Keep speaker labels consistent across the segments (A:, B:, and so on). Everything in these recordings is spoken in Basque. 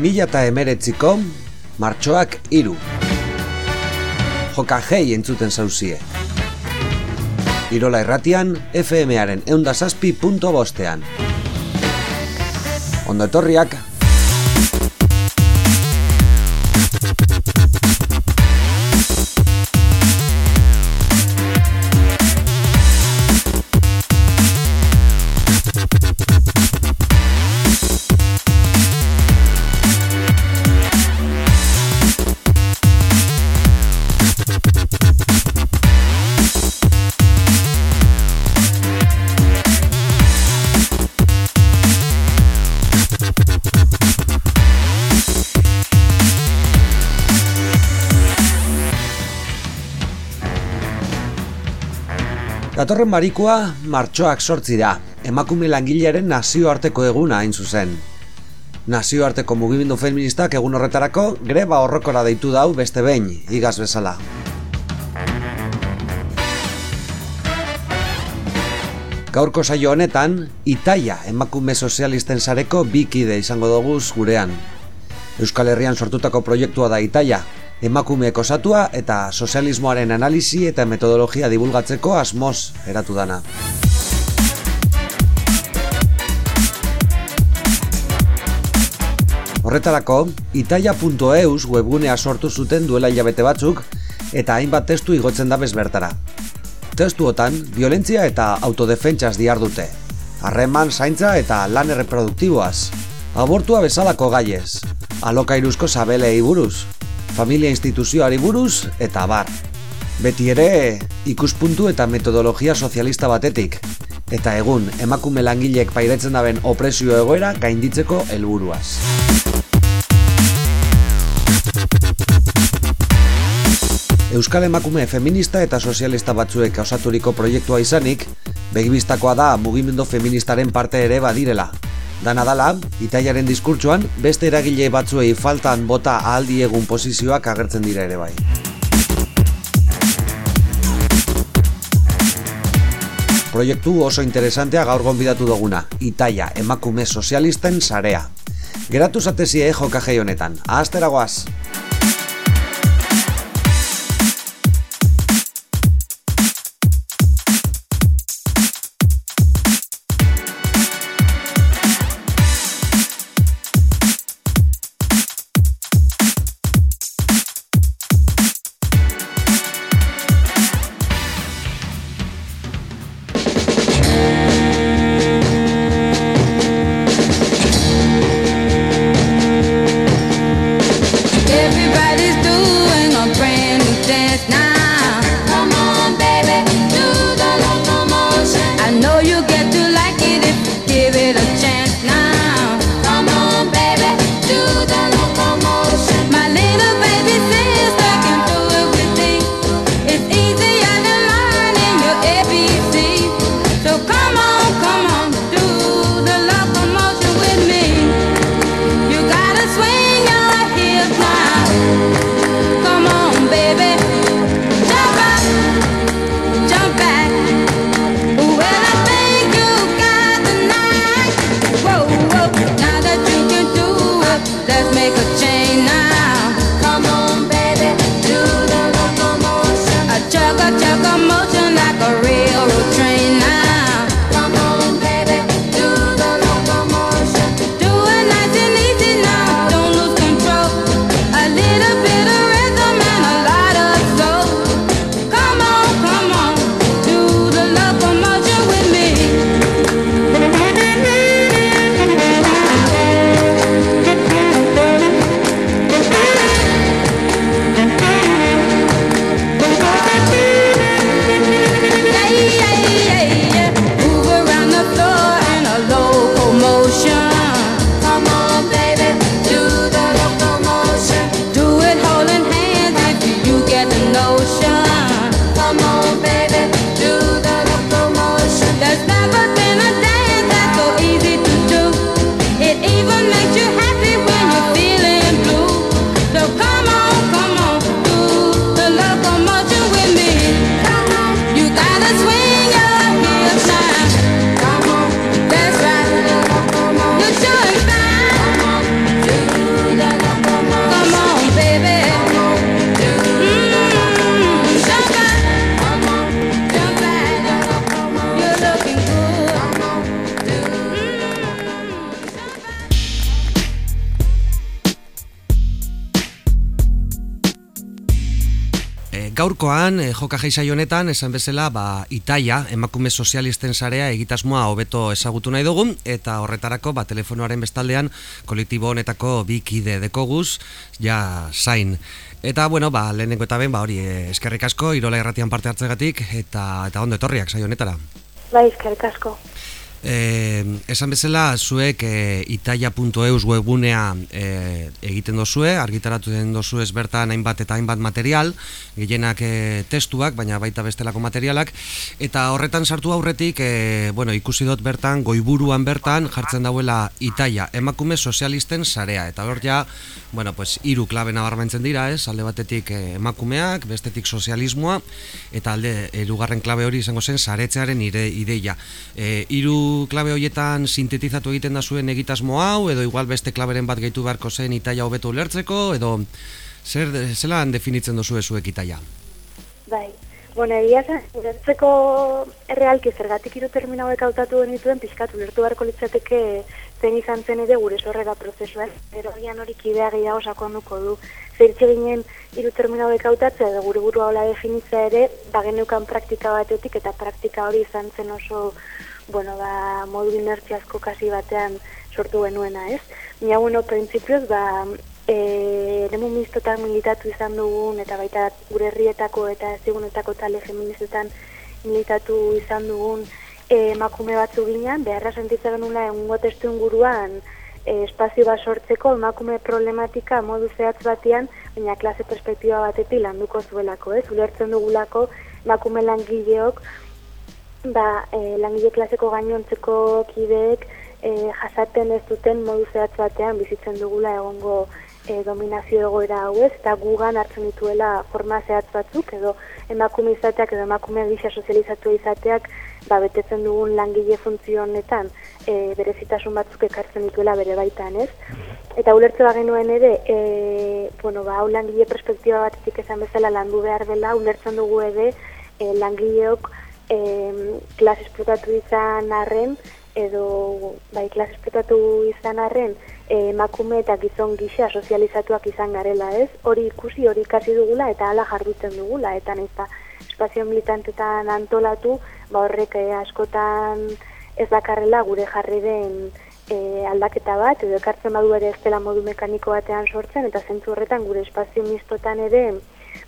A: 2000 eta emeretziko martxoak iru. Joka jei entzuten zauzie. Irola erratian, FM-aren eundazazpi punto bostean. Ondo etorriak, Datorren marikoa martxoak sortzi da, emakume langilearen nazioarteko eguna hain zuzen. Nazioarteko mugimendu feministak egun horretarako greba horrokora deitu dau beste behin, igaz bezala. Gaurko saio honetan, Itaia emakume sozialisten sareko bikide izango dugu gurean. Euskal Herrian sortutako proiektua da Itaia, emakumeek osatua eta sozialismoaren analisi eta metodologia divulgatzeko asmoz eratu dana. Horretarako, itaia.eus webgunea sortu zuten duela hilabete batzuk eta hainbat testu igotzen da bezbertara. Testuotan, violentzia eta autodefentsaz diar dute. Harreman, zaintza eta lan erreproduktiboaz. Abortua bezalako gaiez. Alokairuzko sabelei buruz, familia instituzioari buruz eta bar. Beti ere, ikuspuntu eta metodologia sozialista batetik, eta egun emakume langilek pairetzen daben opresio egoera gainditzeko helburuaz. Euskal emakume feminista eta sozialista batzuek osaturiko proiektua izanik, begibistakoa da mugimendu feministaren parte ere badirela, Dana dala, itaiaren diskurtsoan, beste eragile batzuei faltan bota aldi egun posizioak agertzen dira ere bai. Proiektu oso interesantea gaur gonbidatu duguna, Itaia, emakume sozialisten sarea. Geratu zatezie jokajei honetan, ahasteragoaz!
B: an ocean.
A: Gaurkoan, e, joka honetan, esan bezala, ba, Itaia, emakume sozialisten sarea egitasmoa hobeto ezagutu nahi dugun, eta horretarako, ba, telefonoaren bestaldean, kolektibo honetako bikide dekoguz, ja, zain. Eta, bueno, ba, lehenengo eta ben, ba, hori, e, eskerrik asko, irola erratian parte hartzegatik, eta, eta ondo etorriak, saio honetara.
B: Bai, eskerrik asko.
A: Eh, esan bezala, zuek e, itaia.eus webunea e, egiten dozue, argitaratu den dozu ez bertan hainbat eta hainbat material, gehienak e, testuak, baina baita bestelako materialak, eta horretan sartu aurretik, e, bueno, ikusi dut bertan, goiburuan bertan, jartzen dauela itaia, emakume sozialisten sarea, eta hor ja, bueno, pues, iru klabe nabarmentzen dira, ez, alde batetik emakumeak, bestetik sozialismoa, eta alde, erugarren klabe hori izango zen, saretzearen ire, ideia. E, iru klabe horietan sintetizatu egiten da zuen egitasmo hau, edo igual beste klaberen bat gehitu beharko zen itaia hobetu ulertzeko, edo zer, zelan definitzen dozu zuek itaia?
B: Bai, bueno, egia zen, ulertzeko errealki zergatik iru termina hauek hautatu genituen, pixkatu ulertu beharko litzateke zen izan zen ere gure sorrera prozesua, ero gian hori kidea gehiago sakonduko du. Zertxe ginen iru termina hauek hautatzea, edo gure burua hola definitza ere, bageneukan praktika batetik, eta praktika hori izan zen oso bueno, ba, modu inertziazko kasi batean sortu genuena, ez? Mila, bueno, prinsipioz, ba, e, nemu mistotan militatu izan dugun, eta baita gure herrietako eta ezigunetako tale feministetan militatu izan dugun e, emakume batzu ginean, beharra sentitzen genula egungo testu inguruan e, espazio bat sortzeko emakume problematika modu zehatz batean, baina klase perspektiba batetik landuko zuelako, ez? Ulertzen dugulako emakume langileok ba, e, langile klaseko gainontzeko kideek e, jasaten ez duten modu zehatz batean bizitzen dugula egongo e, dominazio egoera hau ez, eta gugan hartzen dituela forma zehatz batzuk, edo emakume izateak edo emakume gisa sozializatu izateak ba, betetzen dugun langile funtzio honetan e, berezitasun batzuk ekartzen dituela bere baitan ez. Eta ulertze ba genuen ere, e, bueno, ba, hau langile perspektiba batetik esan bezala landu behar dela, ulertzen dugu ere e, langileok eh, klas esplotatu izan arren, edo bai klas esplotatu izan arren, emakume eta gizon gisa sozializatuak izan garela ez, hori ikusi, hori ikasi dugula eta hala jardutzen dugula, eta nahiz espazio militantetan antolatu, ba horrek eh, askotan ez dakarrela gure jarri den eh, aldaketa bat, edo ekartzen badu ere ez dela modu mekaniko batean sortzen, eta zentzu horretan gure espazio mistotan ere,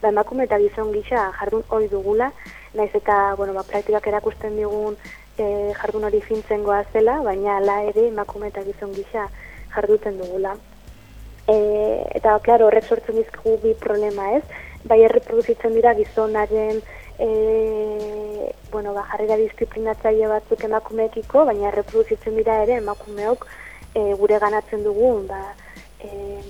B: ba emakume eta gizon gisa jardun hori dugula, naiz eta bueno, ba, praktikak erakusten digun e, jardun hori fintzen zela, baina ala ere emakume eta gizon gisa jarduten dugula. E, eta, klaro, horrek sortzen dizkigu bi problema ez, bai erreproduzitzen dira gizonaren e, bueno, ba, jarrera disiplinatzaile batzuk emakumeekiko, baina erreproduzitzen dira ere emakumeok e, gure ganatzen dugun, ba, e,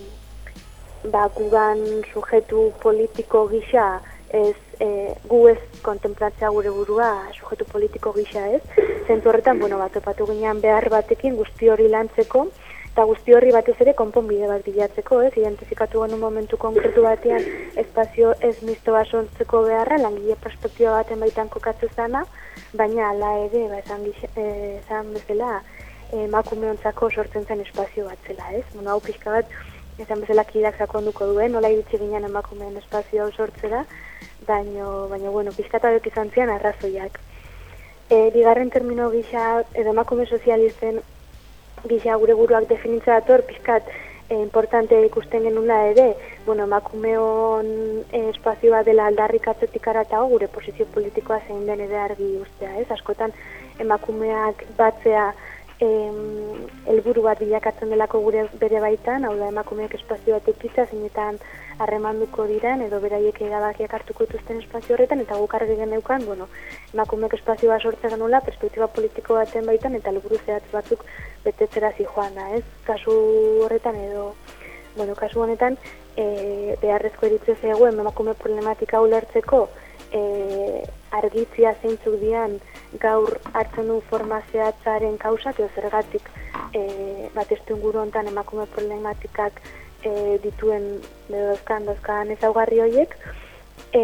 B: ba, gugan sujetu politiko gisa ez e, gu ez kontemplatzea gure burua sujetu politiko gisa ez. Zentu horretan, bueno, bat opatu ginean behar batekin guzti hori lantzeko, eta guzti horri batez ere konponbide bat bilatzeko, ez? Identifikatu genu momentu konkretu batean espazio ez misto basontzeko beharra, langile perspektiba baten baitan kokatzu zana, baina ala ere, ba, esan, e, bezala, emakume sortzen zen espazio bat zela, ez? Bueno, hau pixka bat, esan bezala kidak sakonduko duen, nola iritsi ginen emakumeen espazio hau sortzera, baino, baino, bueno, pizkata dut izan zian arrazoiak. E, bigarren termino gisa, edo emakume sozialisten gisa gure buruak definitza dator, pizkat e, importante ikusten genula ere, bueno, emakumeon e, espazioa dela aldarrik atzetik aratago gure posizio politikoa zein den ere argi ustea, ez? Askotan emakumeak batzea em, elburu bat bilakatzen delako gure bere baitan, hau da emakumeak espazio bat ekitza, zinetan harremanduko diren, edo beraiek erabakiak hartuko dituzten espazio horretan, eta guk argi geneukan, bueno, emakumeak espazio bat sortzen genula, perspektiba politiko baten baitan, eta elburu zehatz batzuk betetzera joan da, ez? Kasu horretan edo, bueno, kasu honetan, e, beharrezko eritzez eguen emakume problematika ulertzeko, e, argitzia zeintzuk dian, gaur hartzen du formazioatzaren kausak, edo zergatik e, bat inguru honetan emakume problematikak e, dituen dozkan, dozkan ezaugarri horiek, e,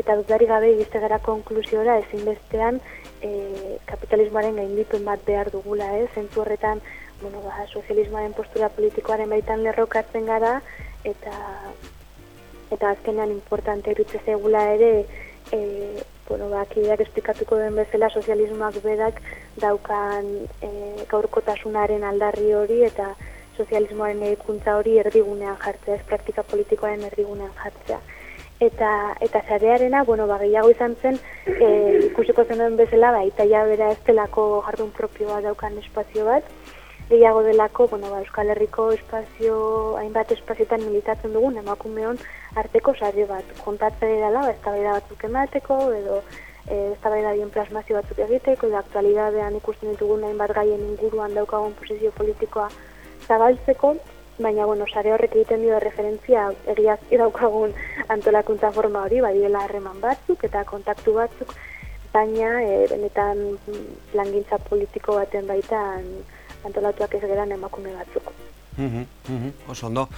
B: eta dutari gabe egizte gara konklusiora ezinbestean e, kapitalismoaren gaindituen bat behar dugula, ez? Zentzu horretan, bueno, ba, sozialismoaren postura politikoaren baitan lerrokatzen gara, eta eta azkenean importante irutze zegula ere, e, bueno, ba, kideak esplikatuko den bezala sozialismoak bedak daukan e, gaurkotasunaren aldarri hori eta sozialismoaren edikuntza hori erdigunean jartzea, ez praktika politikoaren erdigunean jartzea. Eta, eta zarearena, bueno, ba, gehiago izan zen, e, ikusiko zen den bezala, ba, eta ja bera ez delako jardun propioa daukan espazio bat, gehiago delako, bueno, ba, Euskal Herriko espazio, hainbat espazioetan militatzen dugun, emakumeon arteko sare bat, kontatzen dela, ba, ez batzuk emateko, edo e, ez da bien plasmazio batzuk egiteko, edo aktualidadean ikusten ditugun hainbat gaien inguruan daukagun posizio politikoa zabaltzeko, baina, bueno, sare horrek egiten dio referentzia egiaz daukagun antolakuntza forma hori, badiela harreman batzuk eta kontaktu batzuk, baina e, benetan langintza politiko baten baitan antolatuak ez geran emakume batzuk.
A: Mm oso ondo.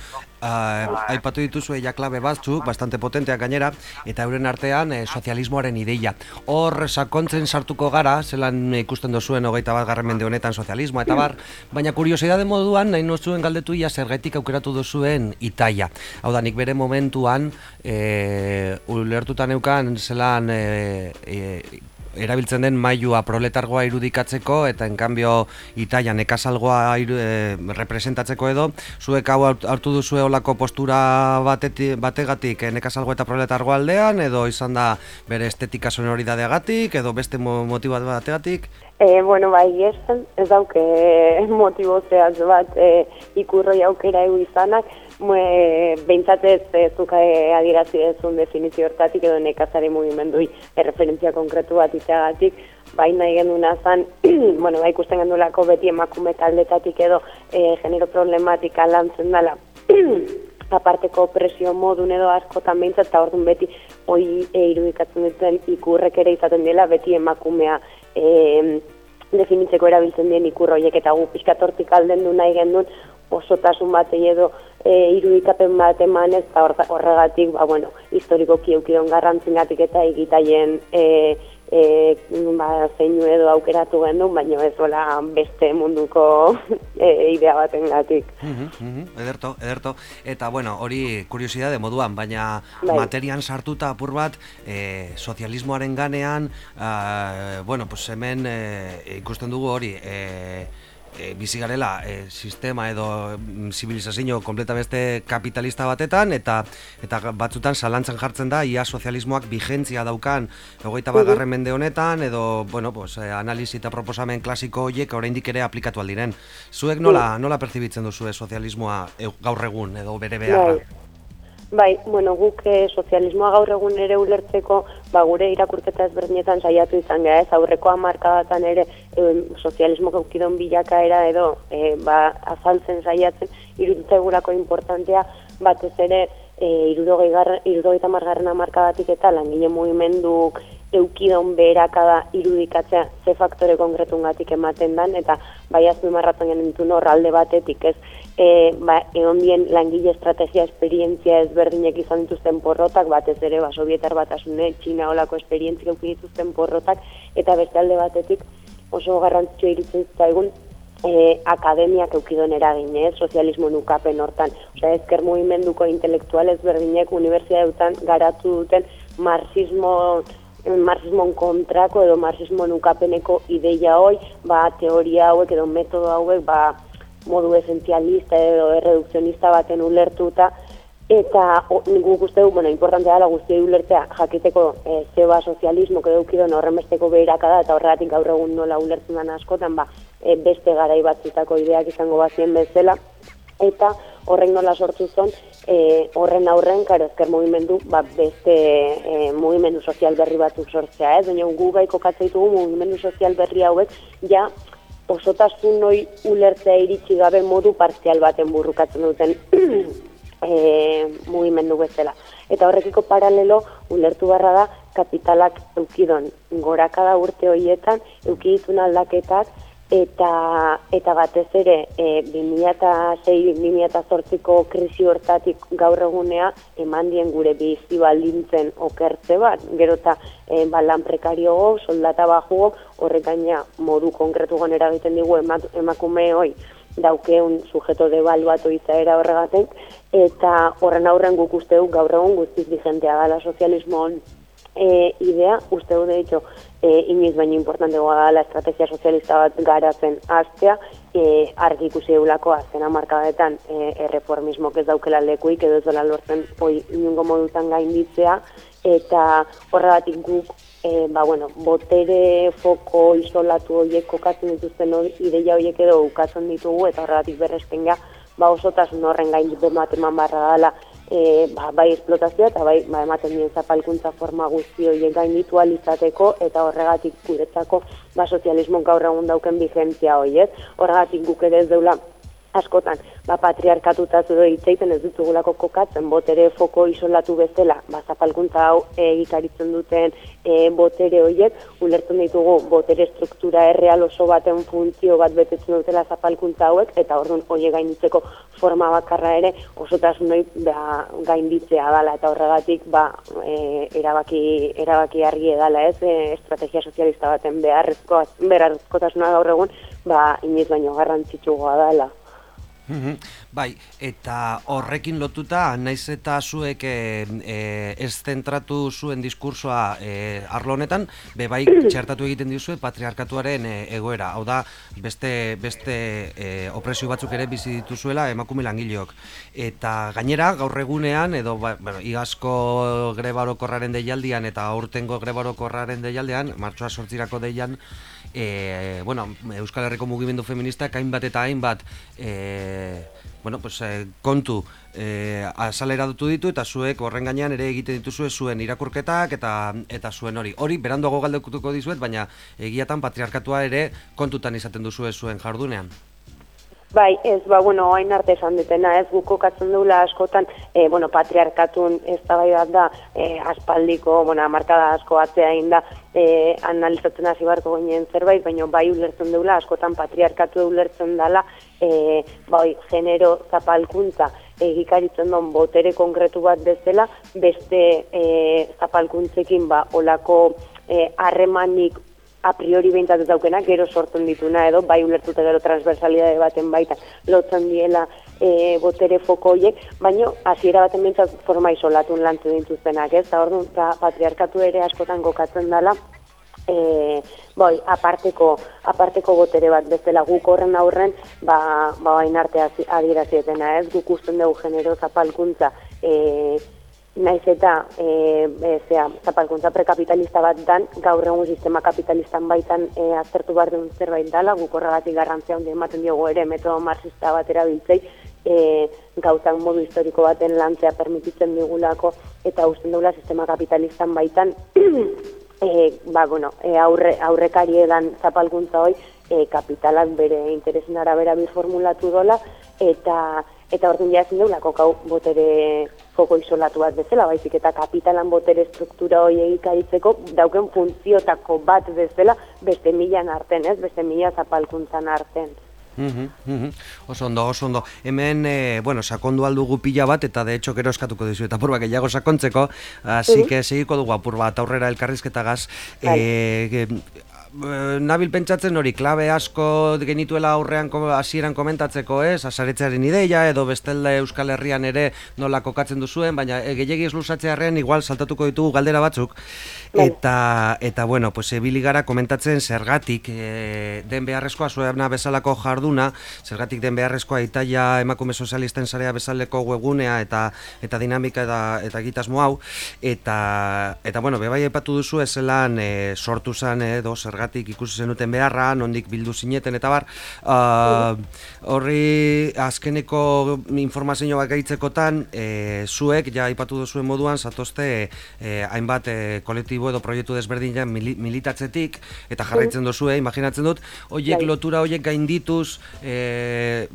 A: Uh, aipatu dituzu eia klabe batzuk, bastante potenteak gainera, eta euren artean eh, sozialismoaren ideia. Hor sakontzen sartuko gara, zelan ikusten dozuen hogeita bat garren mende honetan sozialismoa, eta bar, baina kuriosidade moduan, nahi nozuen galdetu ia zergaitik aukeratu dozuen itaia. Hau da, nik bere momentuan, e, ulertutan eukan, zelan... E, erabiltzen den mailua proletargoa irudikatzeko eta enkanbio itaia nekasalgoa iru, e, representatzeko edo zuek hau hartu duzu olako postura batetik, bategatik e, nekasalgoa eta proletargoa aldean edo izan da bere estetika sonoridadeagatik edo beste motibo bategatik?
C: E, bueno, bai, ez, ez dauke motibo zehaz bat e, ikurroi aukera egu izanak, behintzatez e, zuka e, adirazi ezun definizio hortatik edo nekazari mugimendui erreferentzia konkretu bat izagatik, baina nahi zan, bueno, bai ikusten gendulako beti emakume taldetatik edo e, genero problematika lantzen dela, aparteko presio modun edo askotan behintzat, eta orduan beti hoi e, irudikatzen duten ikurrek ere izaten dela, beti emakumea e, definitzeko erabiltzen dien ikurroiek eta gu pixkatortik alden du nahi gendun osotasun bat edo e, irudikapen bat eman ez da horregatik, ba, bueno, historiko kiukidon garrantzingatik eta egitaien e, e, ba, zeinu edo aukeratu gendu, baina ez dola beste munduko e, idea baten gatik.
A: ederto, ederto. Eta, bueno, hori kuriosidade moduan, baina bai. materian sartuta apur bat, e, sozialismoaren ganean, a, bueno, pues hemen e, ikusten dugu hori, e, e, bizi garela e, sistema edo mm, zibilizazio kompletamente kapitalista batetan eta eta batzutan zalantzan jartzen da ia sozialismoak vigentzia daukan hogeita bat garren mende honetan edo bueno, pues, e, analizi eta proposamen klasiko horiek oraindik ere aplikatu aldiren. Zuek nola, nola percibitzen duzu sozialismoa e, gaur egun edo bere beharra?
C: Bai. Bueno, guk eh, sozialismoa gaur egun ere ulertzeko, ba, gure irakurketa ezberdinetan saiatu izan gara, ez aurreko hamarkadatan ere eh, sozialismo gaukidon bilakaera edo eh, ba, azaltzen saiatzen, iruditzen gurako importantea, batez ere, eh, irudogei margarren hamarkadatik eta langile mugimenduk eukidon beherakada irudikatzea ze faktore konkretun gatik ematen dan, eta bai azmi marratzen genitun horralde batetik, ez, e, ba, egon langile estrategia esperientzia ezberdinek izan dituzten porrotak, batez ere, ba, sovietar bat asune, txina olako esperientzia eukin dituzten porrotak, eta beste alde batetik oso garrantzitsua iritzen zaigun e, akademiak eukidon eragin, eh, sozialismo nukapen hortan. Osa, ezker movimenduko intelektual ezberdinek unibertsiadutan garatu duten marxismo marxismon kontrako edo marxismo nukapeneko ideia hoi, ba, teoria hauek edo metodo hauek, ba, modu esenzialista edo erredukzionista baten ulertuta, eta guk uste du, bueno, importantea dela guzti ulertzea jakiteko e, zeba sozialismo edo ukidon horrenbesteko behiraka da, eta horregatik gaur egun nola ulertzen den askotan, ba, e, beste garai batzutako ideak izango bazien bezala, eta horren nola sortu zon, e, horren aurren, karo, ezker mugimendu, ba, beste e, mugimendu sozial berri batzuk sortzea, ez? Baina gu gai kokatzea mugimendu sozial berri hauek, ja, osotasun noi ulertzea iritsi gabe modu partzial baten burrukatzen duten e, mugimendu bezala. Eta horrekiko paralelo ulertu barra da kapitalak eukidon gorakada urte horietan eukiditun aldaketak eta eta batez ere e, 2006-2008ko krisi hortatik gaur egunea eman dien gure bizi baldintzen okertze bat, gero eta e, balan prekario soldata baju horrek gaina modu konkretu gonera egiten digu emakume hoi daukeun sujeto debaluatu izaera horregatek, eta horren aurren guk uste gaur egun guztiz digentea gala sozialismoan e, idea, uste du, de hecho, e, inoiz baina importante goa la estrategia sozialista bat garatzen hastea, e, argi ikusi eulako azken amarkadetan e, erreformismo ez daukela lekuik edo ez dola lortzen poi inungo modutan gainditzea, eta horregatik guk e, ba, bueno, botere foko isolatu horiek kokatzen dituzten ideia horiek edo ukatzen ditugu eta horregatik berrezten ba, osotasun horren gain bemateman barra dela e, ba, bai esplotazioa eta bai ba, ematen dien zapalkuntza forma guzti horiek gainitu alizateko eta horregatik guretzako ba, sozialismon gaur egun dauken vigentzia horiek. Horregatik guk ere ez deula askotan, ba, patriarkatuta edo itzaiten ez ditugulako kokatzen, botere foko isolatu bezala, ba, zapalkuntza hau egikaritzen duten e, botere horiek, ulertzen ditugu botere struktura erreal oso baten funtzio bat betetzen dutela zapalkuntza hauek, eta orduan horiek gainditzeko forma bakarra ere osotasun ba, gainditzea dala, eta horregatik ba, e, erabaki, erabaki argi edala ez, e, estrategia sozialista baten beharrezko, beharrezkotasuna gaur egun, ba, inoiz baino garrantzitsugoa dala.
A: Bai, eta horrekin lotuta, naiz eta zuek e, ez zentratu zuen diskursoa e, arlo honetan, be bai txertatu egiten dizue patriarkatuaren egoera. Hau da, beste, beste e, opresio batzuk ere bizi dituzuela emakume langileok. Eta gainera, gaur egunean, edo ba, bueno, igazko grebarokorraren deialdian eta aurtengo grebarokorraren deialdean, martxoa sortzirako deian, e, bueno, Euskal Herriko mugimendu feminista hainbat eta hainbat e, bueno, pues, e, kontu e, asalera dutu ditu eta zuek horren gainean ere egiten dituzue zuen irakurketak eta eta zuen hori. Hori beranduago galdekutuko dizuet, baina egiatan patriarkatua ere kontutan izaten duzue zuen jardunean.
C: Bai, ez, ba, bueno, hain arte esan dutena, ez guko katzen dula askotan, e, bueno, patriarkatun ez da bai bat da, e, aspaldiko, bueno, amarkada asko atzea da, e, analizatzen hasi barko ginen zerbait, baina bai ulertzen dula, askotan patriarkatu ulertzen dela, e, bai, genero zapalkuntza, egikaritzen duen botere konkretu bat bezala, beste e, zapalkuntzekin, ba, olako harremanik a priori behintzat ez daukena, gero sortzen dituna edo, bai ulertuta gero transversalidade baten baita lotzen diela e, botere foko horiek, baina hasiera baten behintzat forma isolatun lantzen dituztenak, ez? Eta orduan, patriarkatu ere askotan gokatzen dela, e, bai, aparteko, aparteko botere bat bezala guk horren aurren, ba, ba bain arte adierazietena, ez? Guk usten dugu genero zapalkuntza, e, naiz eta e, e, zea, zapalkuntza prekapitalista bat dan, gaur egun sistema kapitalistan baitan e, aztertu behar duen zerbait dala, guk horregatik garrantzia hondi ematen diogu ere metodo marxista bat erabiltzei, e, gauzak modu historiko baten lantzea permititzen digulako, eta usten dugula sistema kapitalistan baitan, e, ba, bueno, e, aurre, aurrekari edan zapalkuntza hoi, e, kapitalak bere interesen arabera bi formulatu dola, eta eta orduan ja ezin deulako kau botere foko isolatu bat bezala, baizik eta kapitalan botere struktura hori egikaritzeko dauken funtziotako bat bezala beste milan arten, ez? Beste mila zapalkuntzan arten.
A: Mm -hmm, Oso ondo, oso ondo. Hemen, e, bueno, sakondu aldugu pila bat, eta de hecho, gero eskatuko dizu, eta purba, gehiago sakontzeko, así que segiko dugu apur bat, aurrera elkarrizketagaz. E, Eh, nabil pentsatzen hori klabe asko genituela aurrean hasieran komentatzeko, ez? Asaretzearen ideia edo bestelde Euskal Herrian ere nola kokatzen duzuen, baina e, gehiegi luzatzearen igual saltatuko ditugu galdera batzuk. Bai. Eta, eta bueno, pues ebili gara komentatzen zergatik e, den beharrezkoa zuena bezalako jarduna, zergatik den beharrezkoa itaia emakume sozialisten sarea bezaleko webgunea eta eta dinamika eta eta egitasmo hau eta eta bueno, bebai aipatu duzu ezelan e, sortu zen edo zergatik zergatik ikusi zenuten beharra, nondik bildu zineten eta bar. Uh, horri azkeneko informazio gaitzekotan, e, zuek, ja ipatu duzuen moduan, zatozte e, hainbat e, kolektibo edo proiektu desberdinak militatzetik, eta jarraitzen duzue, imaginatzen dut, hoiek bai. lotura hoiek gaindituz, e,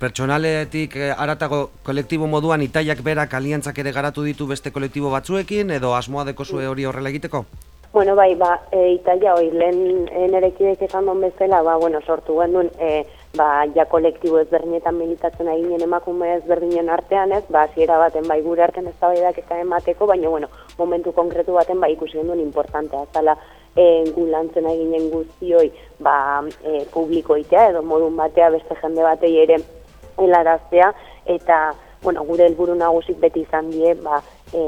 A: pertsonaletik e, aratago kolektibo moduan, itaiak berak aliantzak ere garatu ditu beste kolektibo batzuekin, edo asmoa deko zue hori horrela egiteko?
C: Bueno, bai, ba, e, Italia hori lehen nerekidek esan don bezala, ba, bueno, sortu genuen e, ba, ja kolektibo ezberdinetan militatzen eginen emakume ezberdinen artean ez, ba, ziera baten bai gure artean ez eta emateko, baina bueno, momentu konkretu baten bai ikusi genduen importantea, zala e, gu lantzen eginen guztioi ba, e, publikoitea edo modun batea beste jende batei ere helaraztea, eta bueno, gure helburu nagusik beti izan die, ba, e,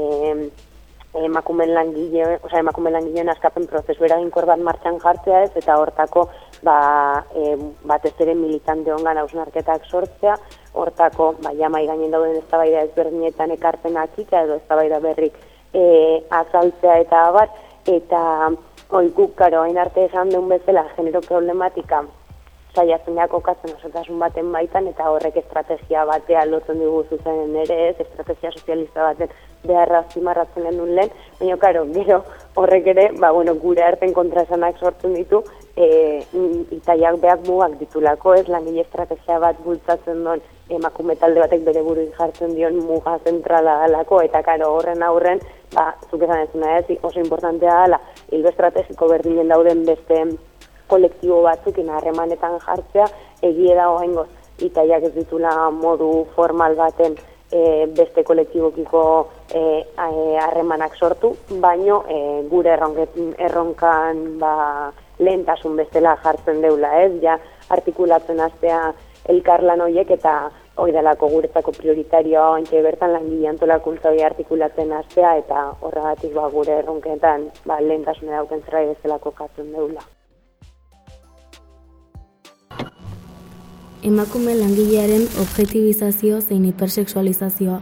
C: emakumen langile, osea emakumen langileen askapen prozesu eraginkor bat martxan jartzea ez eta hortako ba e, batez ere militante ongan ausnarketak sortzea, hortako ba ja mai gainen dauden eztabaida ezberdinetan ekarpenak ika edo eztabaida berrik e, azaltzea eta abar eta oi guk karo hain arte esan deun bezala genero problematika saiatzen da kokatzen osotasun baten baitan eta horrek estrategia batea lotzen dugu zuzen ere ez, estrategia sozialista baten beharra zimarratzen genuen lehen, baina, karo, gero horrek ere, ba, bueno, gure arten kontrasanak sortzen ditu, e, itaiak behak mugak ditulako, ez, langile estrategia bat bultzatzen duen emakume talde batek bere buru jartzen dion muga zentrala alako, eta karo, horren aurren, ba, zuk esan ez, oso importantea ala, hilbe estrategiko berdinen dauden beste kolektibo batzuk harremanetan jartzea, egie da goz, itaiak ez ditula modu formal baten e, beste kolektibokiko e, harremanak sortu, baino e, gure erronkan ba, lehentasun bestela jartzen deula, ez? Ja, artikulatzen astea elkarlan horiek eta hoi delako guretzako prioritarioa oantxe bertan langile antolakuntza hori artikulatzen astea eta horregatik ba, gure erronketan ba, lehentasune dauken zerra bezalako katzen deula.
D: Emakume langilearen objetibizazio zein hipersexualizazioa,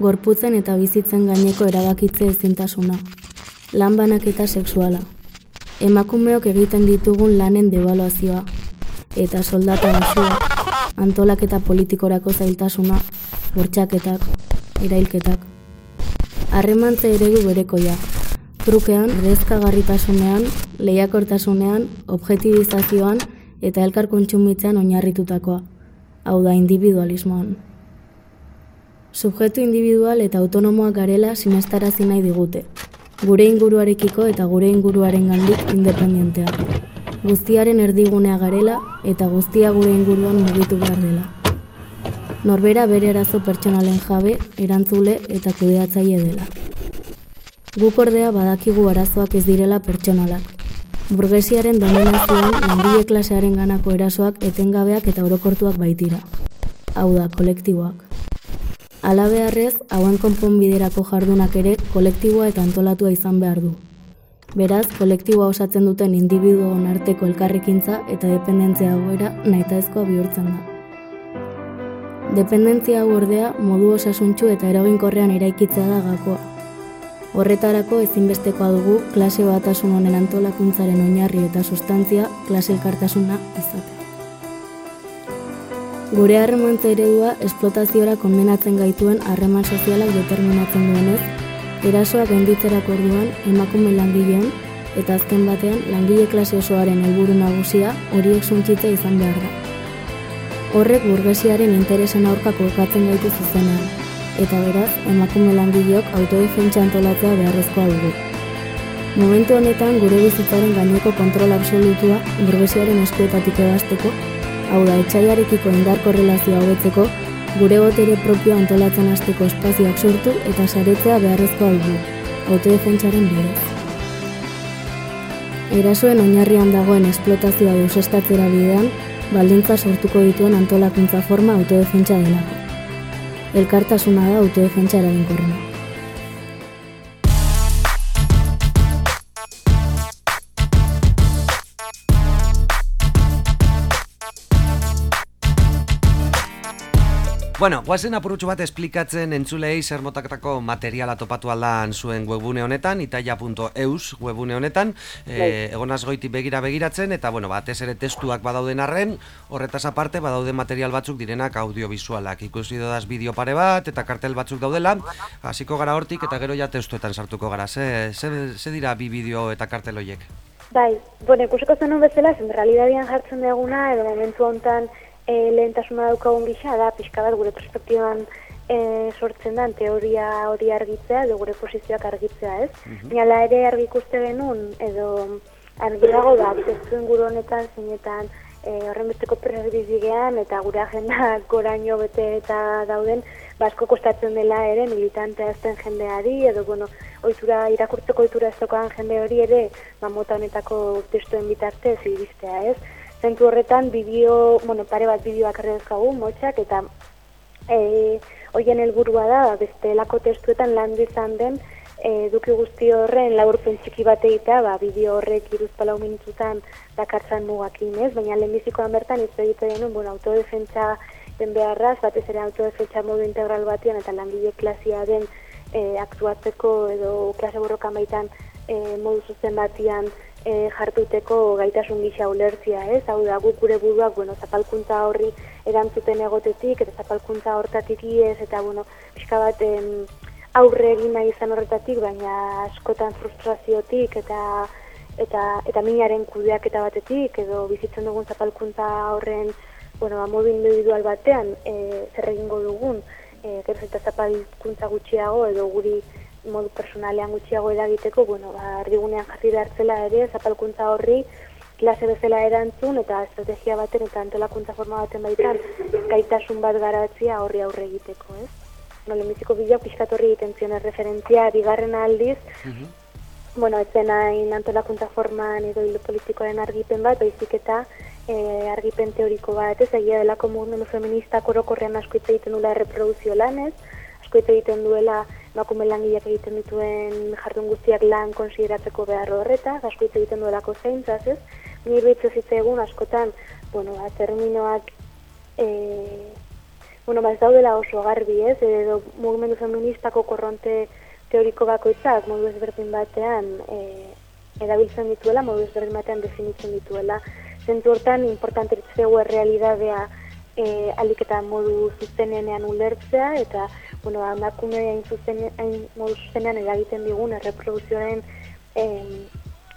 D: gorputzen eta bizitzen gaineko erabakitze ezintasuna, lan banaketa sexuala, emakumeok egiten ditugun lanen devaluazioa, eta soldata basua, antolaketa politikorako zailtasuna, bortxaketak, erailketak. Harremantze eredu berekoia, trukean, garritasunean, lehiakortasunean, objetibizazioan, eta elkar kontsumitzean oinarritutakoa, hau da individualismoan. Subjektu individual eta autonomoak garela sinestarazi nahi digute, gure inguruarekiko eta gure inguruaren gandik independentea. Guztiaren erdigunea garela eta guztia gure inguruan mugitu behar dela. Norbera bere erazo pertsonalen jabe, erantzule eta kudeatzaile dela. Guk ordea badakigu arazoak ez direla pertsonalak, burgesiaren dominazioan langile klasearen ganako erasoak etengabeak eta orokortuak baitira. Hau da, kolektiboak. Ala beharrez, hauen konponbiderako jardunak ere kolektiboa eta antolatua izan behar du. Beraz, kolektiboa osatzen duten individuon arteko elkarrikintza eta dependentzia goera naita ezkoa bihurtzen da. Dependentzia hau ordea modu osasuntxu eta eroginkorrean eraikitzea da gakoa, Horretarako ezinbestekoa dugu klase batasun honen antolakuntzaren oinarri eta sustantzia klase elkartasuna izate. Gure harremantza eredua esplotaziora kondenatzen gaituen harreman sozialak determinatzen duenez, erasoa genditzerako orduan emakume langileon eta azken batean langile klase osoaren helburu nagusia horiek suntzitza izan behar da. Horrek burgesiaren interesen aurkako ekatzen gaitu zuzenean, eta beraz, emakume langileok autodefentsa antolatzea beharrezkoa dugu. Momentu honetan gure bizitzaren gaineko kontrol absolutua burgesiaren eskuetatik ebasteko, hau da etxaiarekiko indarko relazioa hobetzeko, gure botere propio antolatzen hasteko espazioak sortu eta saretzea beharrezkoa dugu, autodefentsaren bidez. Erasoen oinarrian dagoen esplotazioa deusestatzera bidean, baldintza sortuko dituen antolakuntza forma autodefentsa delako elkartasuna da autodefentsa eraginkorrena.
A: Bueno, guazen apurutxo bat esplikatzen entzulei zer motakatako materiala topatu aldan zuen webune honetan, itaia.eus webune honetan, e, egonaz goiti begira begiratzen, eta bueno, batez ere testuak badauden arren, horretaz aparte badaude material batzuk direnak audiovisualak. Ikusi dodaz bideo pare bat, eta kartel batzuk daudela, hasiko gara hortik, eta gero ja testuetan sartuko gara. Ze, ze, ze dira bi bideo eta kartel horiek?
B: Bai, bueno, ikusiko zenun bezala, zen realidadian jartzen duguna, edo momentu honetan, e, lehentasuna daukagun gisa da pixka bat gure perspektiban e, sortzen da teoria hori argitzea edo gure posizioak argitzea, ez? Mm ere argi ikuste genuen edo argi dago da testu inguru honetan zeinetan e, horren besteko presbizigean eta gure agenda goraino bete eta dauden, basko ba, kostatzen dela ere militantea ezten jendeari, edo bueno, oitura, irakurtzeko oitura ez jende hori ere, ba, mota honetako testuen bitarte ez ez? Zentu horretan, bideo, bueno, pare bat bideoak arredozkagu, motxak, eta e, hoien helburua da, beste lako testuetan lan izan den, e, duki guzti horren laurpen txiki bat egitea, ba, bideo horrek iruz palau minututan dakartzan mugakin, ez? Baina lehenbizikoan bertan ez egite denun, bueno, autodefentsa den beharraz, batez ere autodefentsa modu integral batian eta langile klasia den e, aktuatzeko edo klase borrokan baitan e, modu zuzen batian e, jartuteko gaitasun gisa ulertzia, ez? Hau da, guk gure buruak, bueno, zapalkuntza horri erantzuten egotetik, eta zapalkuntza hortatik iez, eta, bueno, pixka bat, em, aurre egin nahi izan horretatik, baina askotan frustraziotik eta eta eta minaren kudeak eta batetik edo bizitzen dugun zapalkuntza horren bueno, modu individual batean e, zer egingo dugun e, gero eta zapalkuntza gutxiago edo guri modu personalean gutxiago eragiteko, bueno, ba, ardigunean jarri hartzela ere zapalkuntza horri klase bezala erantzun eta estrategia baten eta antolakuntza forma baten baitan gaitasun bat garatzia horri aurre egiteko, ez? no, lehenbiziko bila pixkatorri egiten zion referentzia bigarren aldiz, mm bueno, ez zena antolakuntza forman edo hilo politikoaren argipen bat, baizik eta e, argipen teoriko bat, ez? Egia delako mugundu feminista korokorrean asko egiten duela reproduzio lanez, asko egiten duela emakume langileak egiten dituen jardun guztiak lan konsideratzeko behar horreta, asko hitz egiten duelako zeintzaz, ez? Nire hitz egun askotan, bueno, ba, terminoak e, bueno, ba, ez daudela oso garbi, ez, edo mugimendu feministako korronte teoriko bakoitzak modu ezberdin batean e, erabiltzen dituela, modu ezberdin batean definitzen dituela. Zentu hortan, importante ditzegu errealidadea e, alik eta modu zuzenean ulertzea, eta, bueno, emakume hain, zuzen, hain modu zuzenean eragiten digun erreproduzioaren e,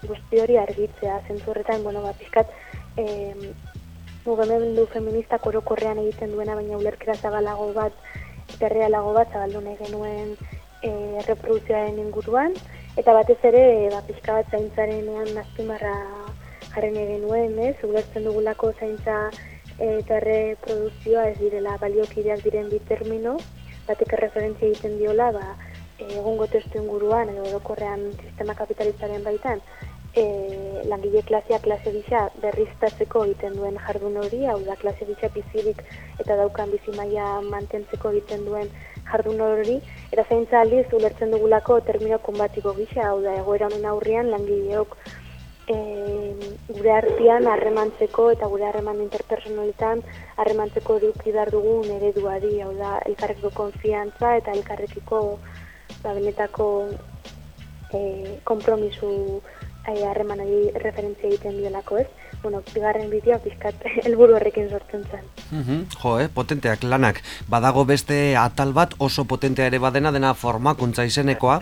B: guzti hori argitzea. Horretan, bueno, ba, pixkat, e, mugimendu feminista korokorrean egiten duena, baina ulerkera zabalago bat, berrealago bat, zabaldu nahi genuen e, reproduzioaren inguruan, eta batez ere, ba, pixka bat zaintzaren ean naztimarra jarren genuen, ez, ulertzen dugulako zaintza eta reproduzioa ez direla baliokideak diren bi termino, batek referentzia egiten diola, ba, egungo testu inguruan, edo dokorrean sistema kapitalistaren baitan, e, langile klasea klase gisa berriztatzeko egiten duen jardun hori, hau da klase gisa bizirik eta daukan bizimaia mantentzeko egiten duen jardun hori, eta zaintza aldiz ulertzen dugulako termino konbatiko gisa, hau da egoera honen aurrian langileok e, gure artean harremantzeko eta gure harreman interpersonalitan harremantzeko eduki behar dugun ereduari, hau da elkarrekiko konfiantza eta elkarrekiko ba, benetako e, kompromisu Eh, harremanari referentzia egiten diolako, ez? Bueno, bigarren bidea pizkat helburu horrekin sortzen zen.
A: Mm Jo, eh, potenteak lanak. Badago beste atal bat oso potentea ere badena dena formakuntza izenekoa.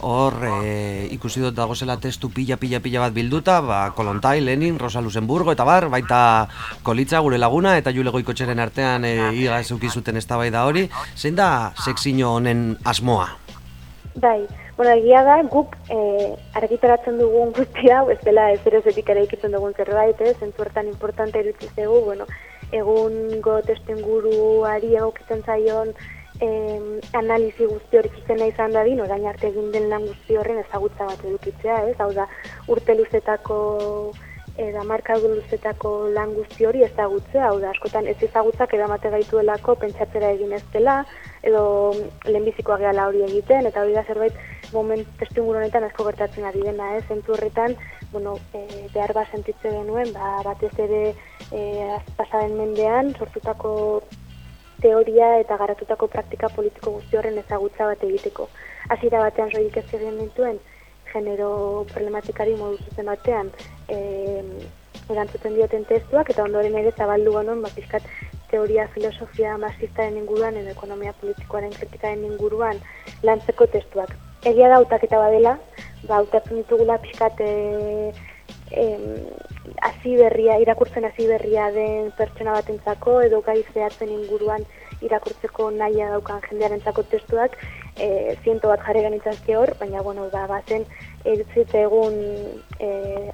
A: Hor, e, ikusi dut dago zela testu pila, pila, pila bat bilduta, ba, Kolontai, Lenin, Rosa Luxemburgo, eta bar, baita Kolitza gure laguna, eta Jule Goikotxeren artean e, iga zuten ez da hori. Zein da seksino honen asmoa?
B: Bai, Bueno, egia da, guk e, argitaratzen dugun guzti hau, ez dela ez erosetik ere ikitzen dugun zerbait, ez, zentuertan importante erutzi zegu, bueno, egun go testenguruari egokitzen zaion e, analizi guzti hori izena izan da din, orain arte egin den lan guzti horren ezagutza bat edukitzea, ez, hau da, urte luzetako eta marka luzetako lan guzti hori ezagutzea, hau da, askotan ez ezagutzak edamate gaituelako pentsatzera egin ez dela, edo lehenbizikoa gehala hori egiten, eta hori da zerbait moment testu honetan asko gertatzen ari dena, eh? zentu horretan, bueno, e, behar bat sentitze genuen, ba, batez ere e, pasaden mendean, sortutako teoria eta garatutako praktika politiko guzti horren ezagutza bat egiteko. Hasiera batean soilik ez egin dituen, genero problematikari modu zuzen batean, e, erantzuten dioten testuak, eta ondoren ere zabaldu genuen, ba, pizkat, teoria filosofia marxistaren inguruan edo ekonomia politikoaren kritikaren inguruan lantzeko testuak egia da utaketa badela, ba, utatzen ditugula pixkat e, berria, irakurtzen hasi berria den pertsona batentzako edo gai zehatzen inguruan irakurtzeko nahia daukan jendearentzako testuak, e, ziento bat jarri ganitzazke hor, baina, bueno, ba, bazen, erutzit egun e,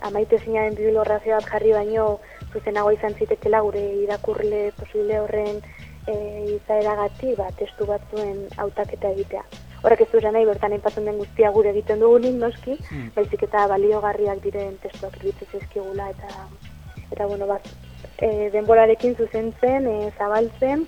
B: amaite zinaren bibliografia bat jarri baino zuzenago izan zitekela gure irakurle posible horren e, izaeragati ba, testu batzuen hautaketa egitea. Horrek ez duzera nahi, bertan aipatzen den guztia gure egiten dugunik noski, hmm. baizik eta baliogarriak diren testuak erbitzez ezkigula eta, eta bueno, bat, e, denborarekin zuzentzen, e, zabaltzen,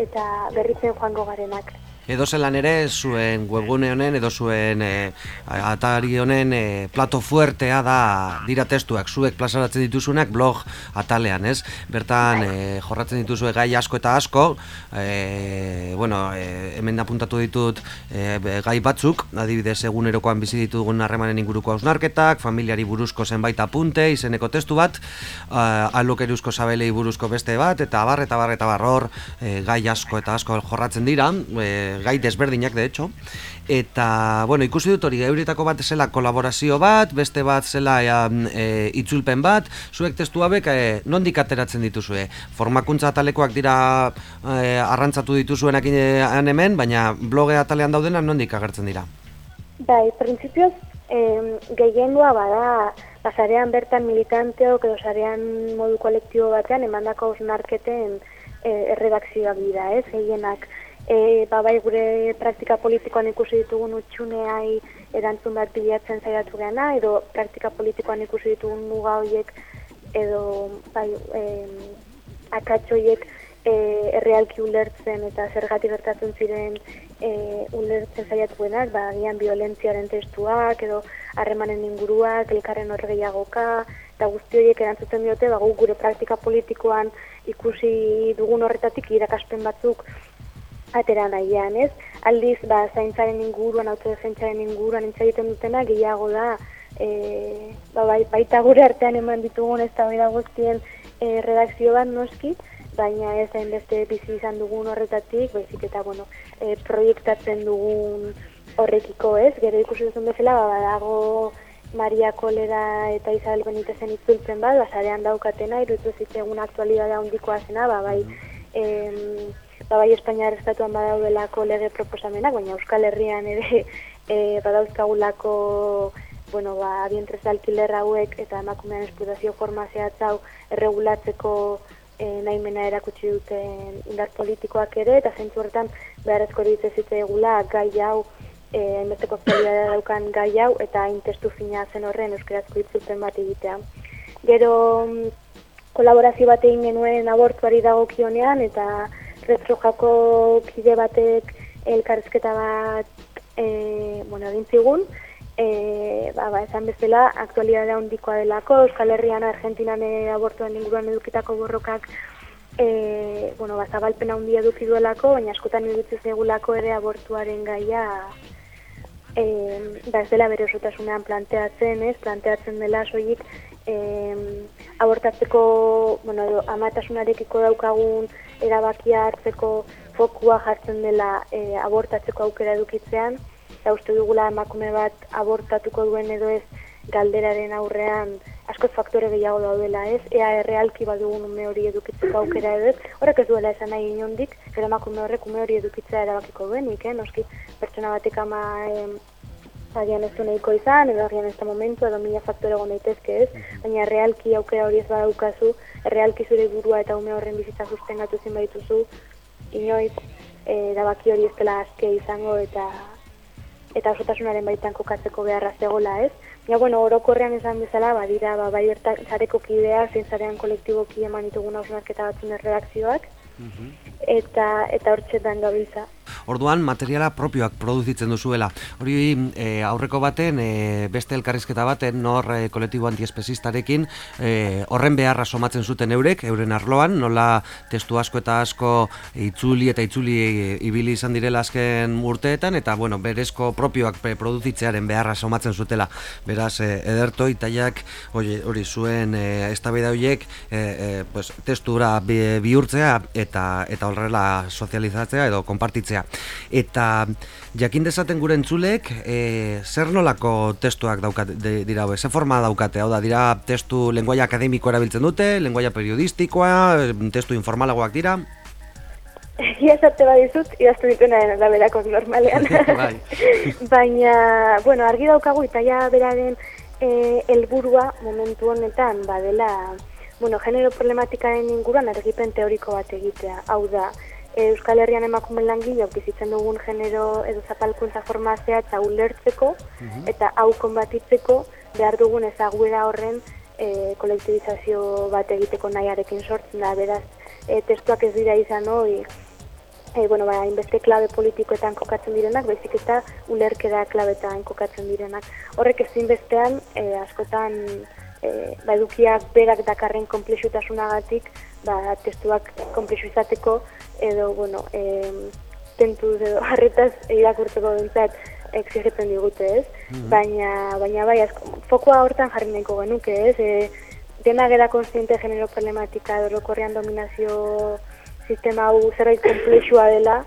B: eta berritzen joango garenak
A: edo zelan ere zuen webgune honen edo zuen e, atari honen e, plato fuertea da dira testuak. Zuek plazaratzen dituzunak blog atalean, ez? Bertan e, jorratzen dituzue gai asko eta asko e, bueno, e, hemen apuntatu ditut e, gai batzuk. Adibidez egunerokoan bizi ditugun harremanen inguruko hausnarketak, familiari buruzko zenbait apunte, izeneko testu bat alokeruzko zabelei buruzko beste bat eta bar eta bar eta barror e, gai asko eta asko jorratzen dira e, gai desberdinak de hecho eta bueno, ikusi dut hori euritako bat zela kolaborazio bat, beste bat zela e, itzulpen bat, zuek testu hauek e, nondik ateratzen dituzue? Formakuntza atalekoak dira e, arrantzatu dituzuenak hemen, baina bloge atalean daudena nondik agertzen dira?
B: Bai, printzipioz eh, gehiengoa bada basarean bertan militanteok edo sarean modu kolektibo batean emandako osnarketen eh, erredakzioak dira, ez, gehienak e, ba, bai gure praktika politikoan ikusi ditugun utxuneai erantzun bat bilatzen zaiatu gana, edo praktika politikoan ikusi ditugun muga horiek edo bai, e, akatxoiek e, errealki ulertzen eta zergatik gertatzen ziren e, ulertzen zaiatu genak, ba, gian violentziaren testuak edo harremanen inguruak, elkarren horregeiagoka, eta guzti horiek erantzuten diote, ba, gure praktika politikoan ikusi dugun horretatik irakaspen batzuk atera nahian, ez? Aldiz, ba, zaintzaren inguruan, autodefentzaren inguruan, egiten dutena, gehiago da, e, ba, bai, baita gure artean eman ditugun ez da guztien e, redakzio bat noski, baina ez da beste bizi izan dugun horretatik, baizik eta, bueno, e, proiektatzen dugun horrekiko, ez? Gero ikusi duzun bezala, ba, badago Maria Kolera eta Isabel Benitezen itzultzen bat, basarean daukatena, irutu zitzen aktualidadea handikoa zena, ba, bai, em, ba, bai Espainiar estatuan badaudelako lege proposamenak, baina Euskal Herrian ere e, badauzkagulako bueno, ba, abientrez alkiler hauek eta emakumean esputazio forma zehatzau erregulatzeko e, nahimena erakutsi duten indar politikoak ere, eta zentzu horretan beharrezko ditzezite egula gai hau, e, hainbesteko daukan gai hau, eta intestu fina zen horren euskarazko itzulten bat egitea. Gero, kolaborazio bat egin genuen abortuari dagokionean, eta retrojako kide batek elkarrezketa bat e, bueno, egin zigun, e, ba, ba, esan bezala, aktualidadea hondikoa delako, Euskal Herrian, Argentinan e, abortuen inguruan edukitako borrokak e, bueno, ba, zabalpena handia eduki duelako, baina askotan edukiz negulako ere abortuaren gaia e, ba, ez dela bere osotasunean planteatzen, ez, planteatzen dela soilik e, abortatzeko, bueno, amatasunarekiko daukagun erabakia hartzeko fokua jartzen dela e, abortatzeko aukera edukitzean, eta uste dugula emakume bat abortatuko duen edo ez galderaren aurrean askoz faktore gehiago daudela ez, ea errealki badugun ume hori edukitzeko aukera edo ez, horrek ez duela esan nahi inondik, zer emakume horrek ume hori edukitzea erabakiko duenik, eh? noski pertsona batek ama agian ez du nahiko izan, edo agian ez da momentu, edo mila faktore egon daitezke ez, mhm. baina realki aukera hori ez badaukazu, realki zure burua eta ume horren bizitza sustengatu zin baituzu, inoiz, e, erabaki hori ez dela azke izango eta eta osotasunaren baitan kokatzeko beharra zegoela ez. Ja, bueno, orokorrean esan bezala, badira, ba, bai zareko kidea, zein zarean kolektiboki eman ditugun hausnarketa batzun erredakzioak, mhm. eta, eta hortxetan gabiltza
A: orduan materiala propioak produzitzen duzuela. Hori e, aurreko baten, e, beste elkarrizketa baten, nor e, kolektibo antiespezistarekin, e, horren beharra somatzen zuten eurek, euren arloan, nola testu asko eta asko itzuli eta itzuli ibili izan direla azken urteetan, eta bueno, berezko propioak produzitzearen beharra somatzen zutela. Beraz, e, ederto itaiak, hori zuen e, estabeda horiek, e, e, pues, testura bihurtzea eta eta horrela sozializatzea edo konpartitzea eta jakin dezaten gure entzulek e, zer nolako testuak daukat dira ze forma daukate hau da dira testu lenguaia akademiko erabiltzen dute lenguaia periodistikoa testu informalagoak dira
B: Ia esate badizut, idaztu dituna da berako normalean. bai. Baina, bueno, argi daukagu, itaia beraren e, elburua momentu honetan, badela, bueno, genero problematikaren inguruan argipen teoriko bat egitea. Hau da, Euskal Herrian emakume langileok bizitzen dugun genero edo zapalkuntza formazia eta ulertzeko eta hau konbatitzeko behar dugun ezaguera horren e, kolektibizazio bat egiteko nahiarekin sortzen da, beraz, e, testuak ez dira izan hori, e, bueno, ba, inbeste klabe politikoetan kokatzen direnak, baizik eta ulerkera klabetan kokatzen direnak. Horrek ezinbestean, e, askotan, e, ba, edukiak berak dakarren komplexutasunagatik, ba, testuak komplexu izateko, edo, bueno, e, tentu edo harretaz irakurtzeko dintzat exigitzen digute, ez? Baina, baina bai, asko, fokoa hortan jarri nahiko genuke, ez? E, dena gera konstiente genero problematika edo orokorrean dominazio sistema hau zerbait komplexua dela,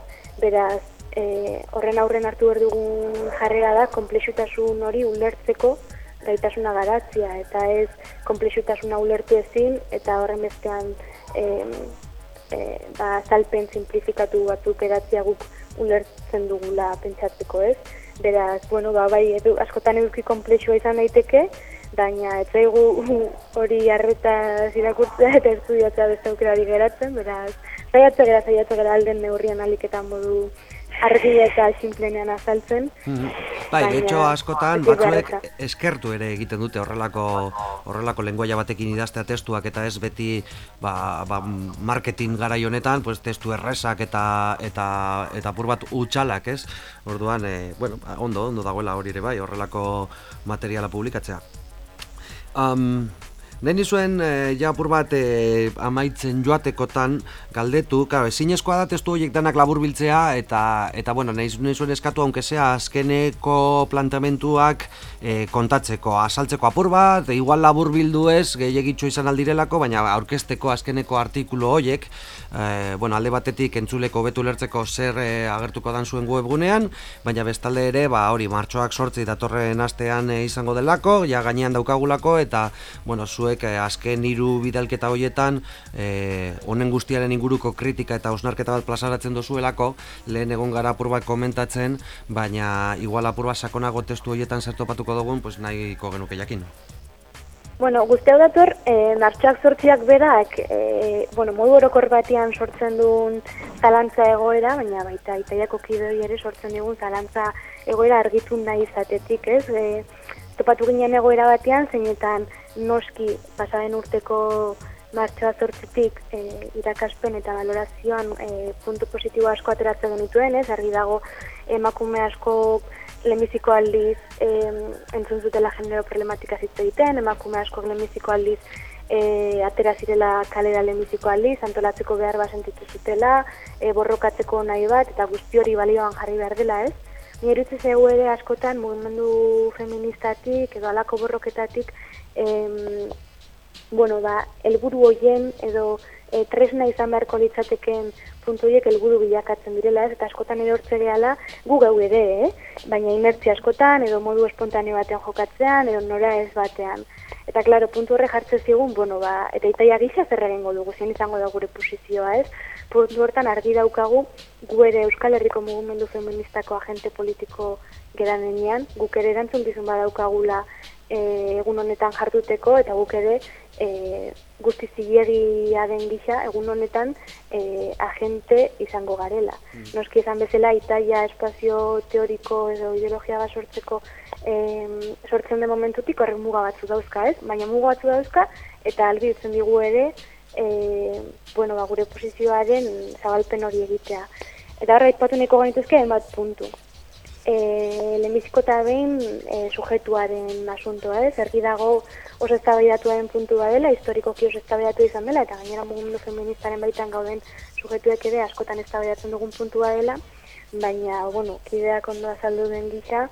B: beraz, e, horren aurren hartu behar dugun jarrera da, komplexutasun hori ulertzeko gaitasuna garatzia, eta ez komplexutasuna ulertu ezin, eta horren bestean e, e, ba, zalpen simplifikatu batzuk eratzia guk ulertzen dugula pentsatzeko ez. Beraz, bueno, ba, bai, edu, askotan eduki komplexua izan daiteke, baina ez zaigu hori arreta irakurtzea eta estudiatzea beste aukerari geratzen, beraz, zaiatze gara, zaiatze gara alden neurrian aliketan modu argi eta simplenean azaltzen.
A: Bai, de
B: baina,
A: hecho, askotan, batzuek eskertu ere egiten dute horrelako horrelako lengoia batekin idaztea testuak eta ez beti ba, ba, marketing garai honetan, pues, testu erresak eta eta eta apur bat utxalak, ez? Orduan, e, bueno, ba, ondo, ondo dagoela hori ere bai, horrelako materiala publikatzea. Um, Nahi nizuen, e, ja apur bat e, amaitzen joatekotan galdetu, claro, ezinezkoa da testu horiek danak laburbiltzea eta, eta bueno, nahi nizuen eskatu, aunque sea azkeneko planteamentuak e, kontatzeko, asaltzeko apur bat, igual laburbildu ez, gehiagitxo izan aldirelako, baina aurkezteko azkeneko artikulu horiek, e, bueno, alde batetik entzuleko betu lertzeko zer e, agertuko dan zuen webgunean, baina bestalde ere, ba, hori, martxoak sortzi datorren astean e, izango delako, ja gainean daukagulako, eta, bueno, zuek e, azken hiru bidalketa hoietan, e, honen guztiaren inguruko kritika eta osnarketa bat plazaratzen dozuelako, lehen egon gara apur bat komentatzen, baina igual apur bat sakonago testu hoietan zer topatuko dugun, pues nahiko genuke jakin.
B: Bueno, guzti hau dator, e, martxoak sortziak berak, e, bueno, modu orokor batean sortzen duen zalantza egoera, baina baita itaiako kidoi ere sortzen digun zalantza egoera argitu nahi izatetik, ez? E, topatu ginen egoera batean, zeinetan noski pasaren urteko martxoa zortzitik e, irakaspen eta valorazioan e, puntu positibo asko ateratzen genituen, ez? Argi dago emakume asko lehenbiziko aldiz e, entzun zutela genero problematika hitz egiten, emakume asko lehenbiziko aldiz e, atera zirela kalera lehenbiziko aldiz, antolatzeko behar bat sentitu zutela, e, borrokatzeko nahi bat, eta guzti hori balioan jarri behar dela, ez? Ni erutze zego ere askotan mugimendu feministatik edo alako borroketatik em, bueno, ba, helburu hoien edo e, tresna izan beharko litzateken puntu horiek helburu bilakatzen direla, ez? eta askotan erortze gehala gu gau ere, eh? baina inertzia askotan edo modu espontaneo batean jokatzean edo nora ez batean. Eta klaro, puntu horre jartzen zigun, bueno, ba, eta itaia gisa zer egingo dugu, zein izango da gure posizioa, ez? Puntu hortan argi daukagu, gu ere Euskal Herriko mugimendu feministako agente politiko geranenean, guk ere erantzun bizun badaukagula e, egun honetan jartuteko, eta guk ere e, guzti zilegia den gisa, egun honetan e, agente izango garela. Noski izan bezala, itaia espazio teoriko edo ideologia bat sortzeko em, sortzen den momentutik horrek muga batzu dauzka, ez? Baina muga batzu dauzka, eta albitzen digu ere, e, bueno, ba, gure posizioaren zabalpen hori egitea. Eta horra aipatu nahiko genituzke bat puntu. E, lehenbiziko eta behin e, sujetuaren asuntoa, ez? Ergi dago oso eztabaidatuaren puntu dela, historikoki oso eztabaidatu izan dela, eta gainera mugimendu feministaren baitan gauden sujetuek ere askotan eztabaidatzen dugun puntua dela, baina, bueno, kideak ondo azaldu den gisa,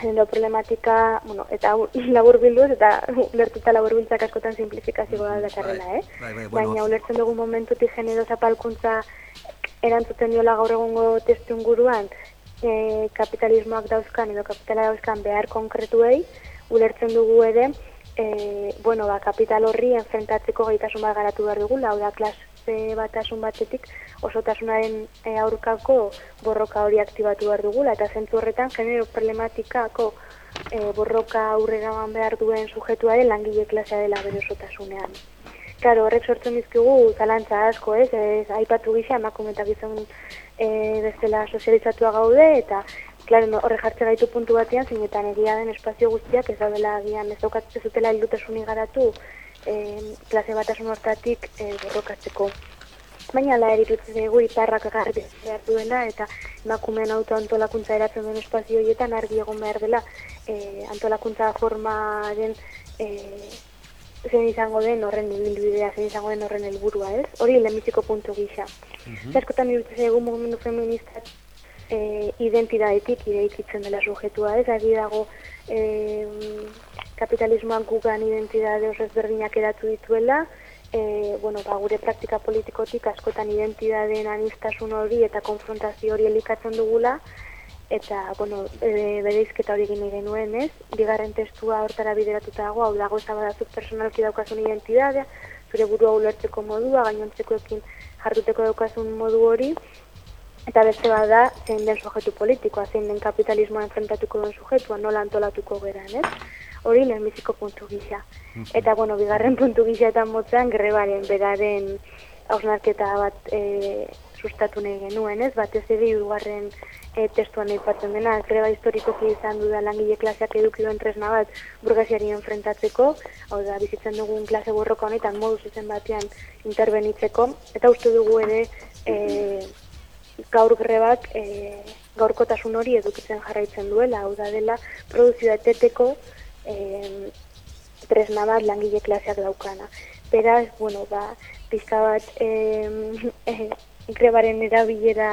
B: genero problematika, bueno, eta labur bilduz, eta ulertuta labur biltzak askotan simplifikazio da dakarrela, eh?
A: Bai, bai, bueno.
B: Baina ulertzen dugu momentutik genero zapalkuntza erantzuten diola gaur egungo testu inguruan, e, kapitalismoak dauzkan edo kapitala dauzkan behar konkretuei, ulertzen dugu ere, e, bueno, ba, kapital horri enfrentatzeko gaitasun bat garatu behar dugu, hau da klase batasun batetik osotasunaren e, aurkako borroka hori aktibatu behar dugula, eta zentzu horretan genero problematikako e, borroka aurrera behar duen sujetuaren langile klasea dela bere osotasunean. Karo, horrek sortzen dizkigu zalantza asko, ez? ez aipatu gisa emakume eta gizon e, bestela sozializatua gaude, eta klaro, horre jartze gaitu puntu batean, zinetan egia den espazio guztiak ez daudela agian ez daukat ez dutela heldutasunik garatu e, klase batasun hortatik e, borrokatzeko. Baina ala eritutzen dugu iparrak garbi behar duena eta emakumeen auto antolakuntza eratzen duen espazio horietan argi egon behar dela e, antolakuntza formaren e, zein izango den horren ibilbidea, zein izango den horren helburua, ez? Hori lehenbiziko puntu gisa. Mm -hmm. Zerkotan irutzen egun mugimendu feminista e, identidadetik ireikitzen dela sujetua, ez? Agi dago e, kapitalismoan gugan identidade oso ezberdinak eratu dituela, e, bueno, ba, gure praktika politikotik askotan identidadeen anistasun hori eta konfrontazio hori elikatzen dugula, eta, bueno, e, bere izketa hori egin genuen, ez? Bigarren testua hortara bideratuta dago, hau dago zabadazuk personalki daukazun identidadea, zure burua ulertzeko modua, gainontzekoekin jartuteko daukazun modu hori, eta beste bat da, zein den sujetu politikoa, zein den kapitalismoa enfrentatuko den sujetua, nola antolatuko geran, ez? Hori lehenbiziko puntu gisa. Eta, bueno, bigarren puntu gisa eta motzean, grebaren, beraren hausnarketa bat e, sustatu nahi genuen, ez? Bat ez edo dugarren e, testuan aipatzen dena, greba historikoki izan du da langile klaseak eduki duen tresna bat burgasiari enfrentatzeko, hau da, bizitzen dugun klase borroka honetan modu zuzen batean intervenitzeko, eta uste dugu ere e, gaur grebak e, gaurkotasun hori edukitzen jarraitzen duela, hau da dela produzioa eteteko e, tresna bat langile klaseak daukana. Beraz, bueno, ba, pizka bat e, e, grebaren erabilera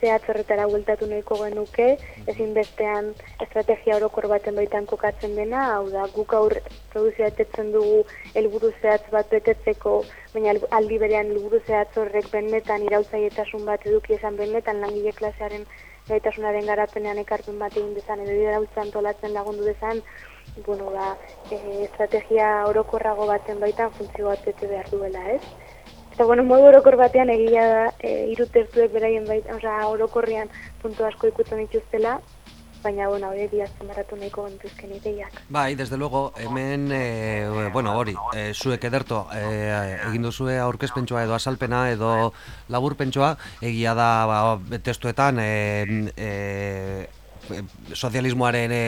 B: zehatz horretara bueltatu nahiko genuke, ezin bestean estrategia orokor baten baitan kokatzen dena, hau da, guk aur produzioa etetzen dugu helburu zehatz bat betetzeko, baina aldi berean helburu zehatz horrek benetan irautzaietasun bat eduki esan benetan langile klasearen gaitasunaren garapenean ekarpen bat egin dezan, edo irautza antolatzen lagundu dezan, bueno, ba, e, estrategia orokorrago baten baitan funtzio bat bete behar duela, ez? Eta, bueno, modu orokor batean egia da, e, iruteztuek beraien baita, oza, orokorrian puntu asko ikutzen dituztela, baina, bueno, hori diazten baratu nahiko gantuzken ideiak.
A: Bai, desde luego, hemen, e, bueno, hori, e, zuek ederto, e, egin duzue aurkezpentsua edo asalpena edo laburpentsua, egia da, ba, testuetan, e, e, sozialismoaren e,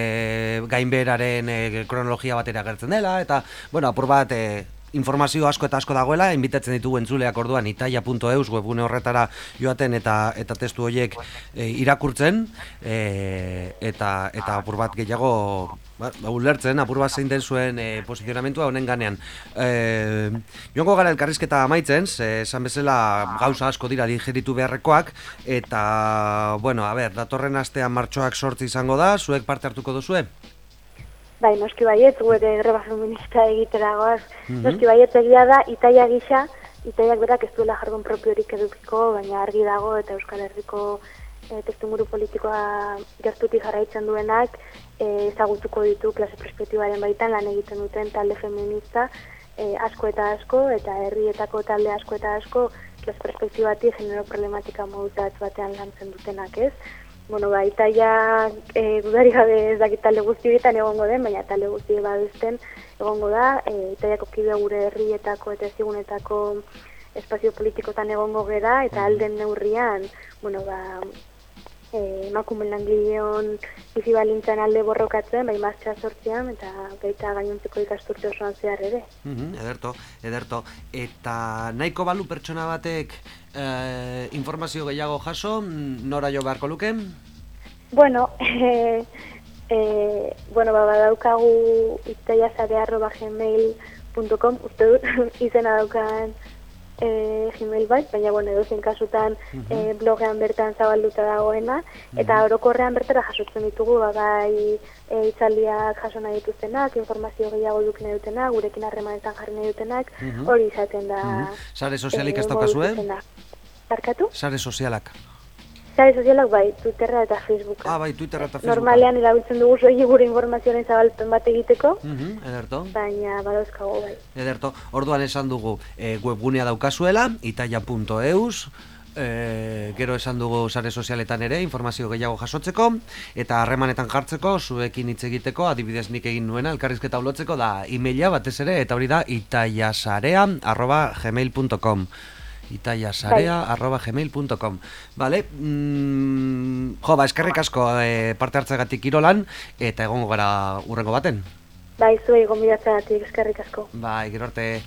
A: gainberaren e, kronologia batera gertzen dela, eta, bueno, apur bat, e, informazio asko eta asko dagoela, inbitatzen ditugu entzuleak orduan itaia.eus webgune horretara joaten eta eta testu horiek e, irakurtzen e, eta eta apur bat gehiago ba, ba, ulertzen, apur bat zein den zuen e, posizionamentua honen ganean. E, joango gara elkarrizketa amaitzen, esan bezala gauza asko dira digeritu beharrekoak, eta, bueno, a ber, datorren astean martxoak sortzi izango da, zuek parte hartuko duzue?
B: Bai, noski baiet, gu ere greba feminista egitera goaz. Mm -hmm. Noski baiet egia da, itaia gisa, itaiak berak ez duela jarbon propiorik edukiko, baina argi dago eta Euskal Herriko e, testumuru politikoa gaztuti jarraitzen duenak, e, ezagutuko ditu klase perspektibaren baitan lan egiten duten talde feminista e, asko eta asko, eta herrietako talde asko eta asko, klase perspektibati genero problematika modutatz batean lantzen dutenak ez bueno, ba, itaia e, dudari gabe ez dakit talde guzti egongo den, baina talde guzti baduzten egongo da, e, itaiako kide gure herrietako eta ezigunetako espazio politikotan egongo gera, eta alden neurrian, bueno, ba, emakumen langileon bizi balintzan alde borrokatzen, bai martxa sortzean, eta baita gainontzeko ikasturte osoan zehar ere.
A: Mm ederto, ederto. Eta nahiko balu pertsona batek e, informazio gehiago jaso, nora jo beharko luke?
B: Bueno, e, e, bueno, ba, badaukagu itaiazare.gmail.com uste dut izena daukan e, gmail bat, baina bueno, edo zen kasutan e, blogean bertan zabalduta dagoena, eta orokorrean bertara jasotzen ditugu, ba, bai e, itzaldiak jaso nahi dituztenak, informazio gehiago duk nahi dutenak, gurekin harremanetan jarri nahi dutenak, hori izaten da...
A: Sare sozialik ez daukazu, eh?
B: Barkatu?
A: Sare sozialak.
B: Sare sozialak bai, Twitterra eta Facebooka.
A: Ah, bai, Twitterra eta Facebooka.
B: Normalean erabiltzen dugu zoi gure informazioaren zabalpen bat egiteko.
A: Uh -huh, ederto.
B: Baina badauzkago bai.
A: Ederto. Orduan esan dugu e, webgunea daukazuela, itaia.eus, e, gero esan dugu sare sozialetan ere informazio gehiago jasotzeko eta harremanetan jartzeko zuekin hitz egiteko adibidez nik egin nuena elkarrizketa ulotzeko da emaila batez ere eta hori da itaiasarea@gmail.com itaiasarea@gmail.com Vale? Mm, jo, ba, eskerrik asko e, parte hartzegatik irolan eta egongo gara urrengo baten.
B: Bai, zuei gonbidatzeagatik eskerrik asko.
A: Bai, gero arte.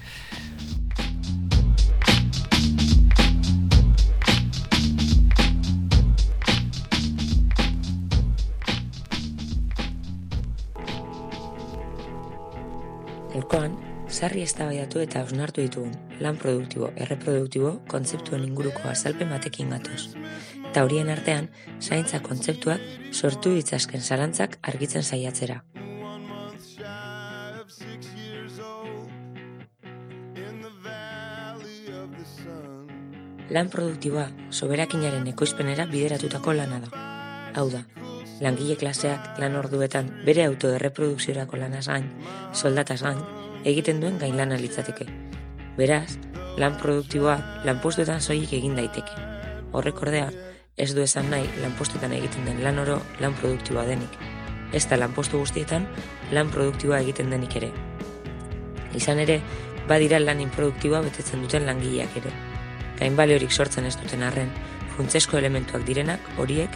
E: Gaurkoan, sarri eztabaidatu eta osnartu ditugun lan produktibo, erreproduktibo kontzeptuen inguruko azalpen batekin gatoz. Eta horien artean, zaintza kontzeptuak sortu ditzazken zalantzak argitzen saiatzera. Lan produktiboa soberakinaren ekoizpenera bideratutako lana da. Hau da, langile klaseak lan orduetan bere autoerreprodukziorako lanaz gain, soldataz gain, egiten duen gain lana litzateke. Beraz, lan produktiboa lanpostuetan soilik egin daiteke. Horrek ordea, ez du esan nahi lanpostuetan egiten den lan oro lan produktiboa denik. Ez da lanpostu guztietan lan produktiboa egiten denik ere. Izan ere, badira lan inproduktiboa betetzen duten langileak ere. Gain horik sortzen ez duten arren, funtzesko elementuak direnak horiek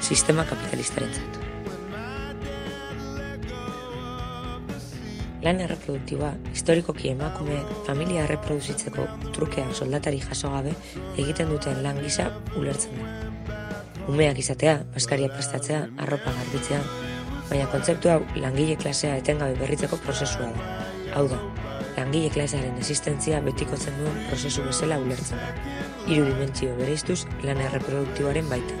E: sistema kapitalistaren Lan erreproduktiboa, historikoki emakume familia erreproduzitzeko trukean soldatari jaso gabe egiten duten lan gisa ulertzen da. Umeak izatea, baskaria prestatzea, arropa garbitzea, baina kontzeptu hau langile klasea etengabe berritzeko prozesua da. Hau da, langile klasearen existentzia betikotzen duen prozesu bezala ulertzen da. Hiru dimentsio bereiztuz lan erreproduktiboaren baita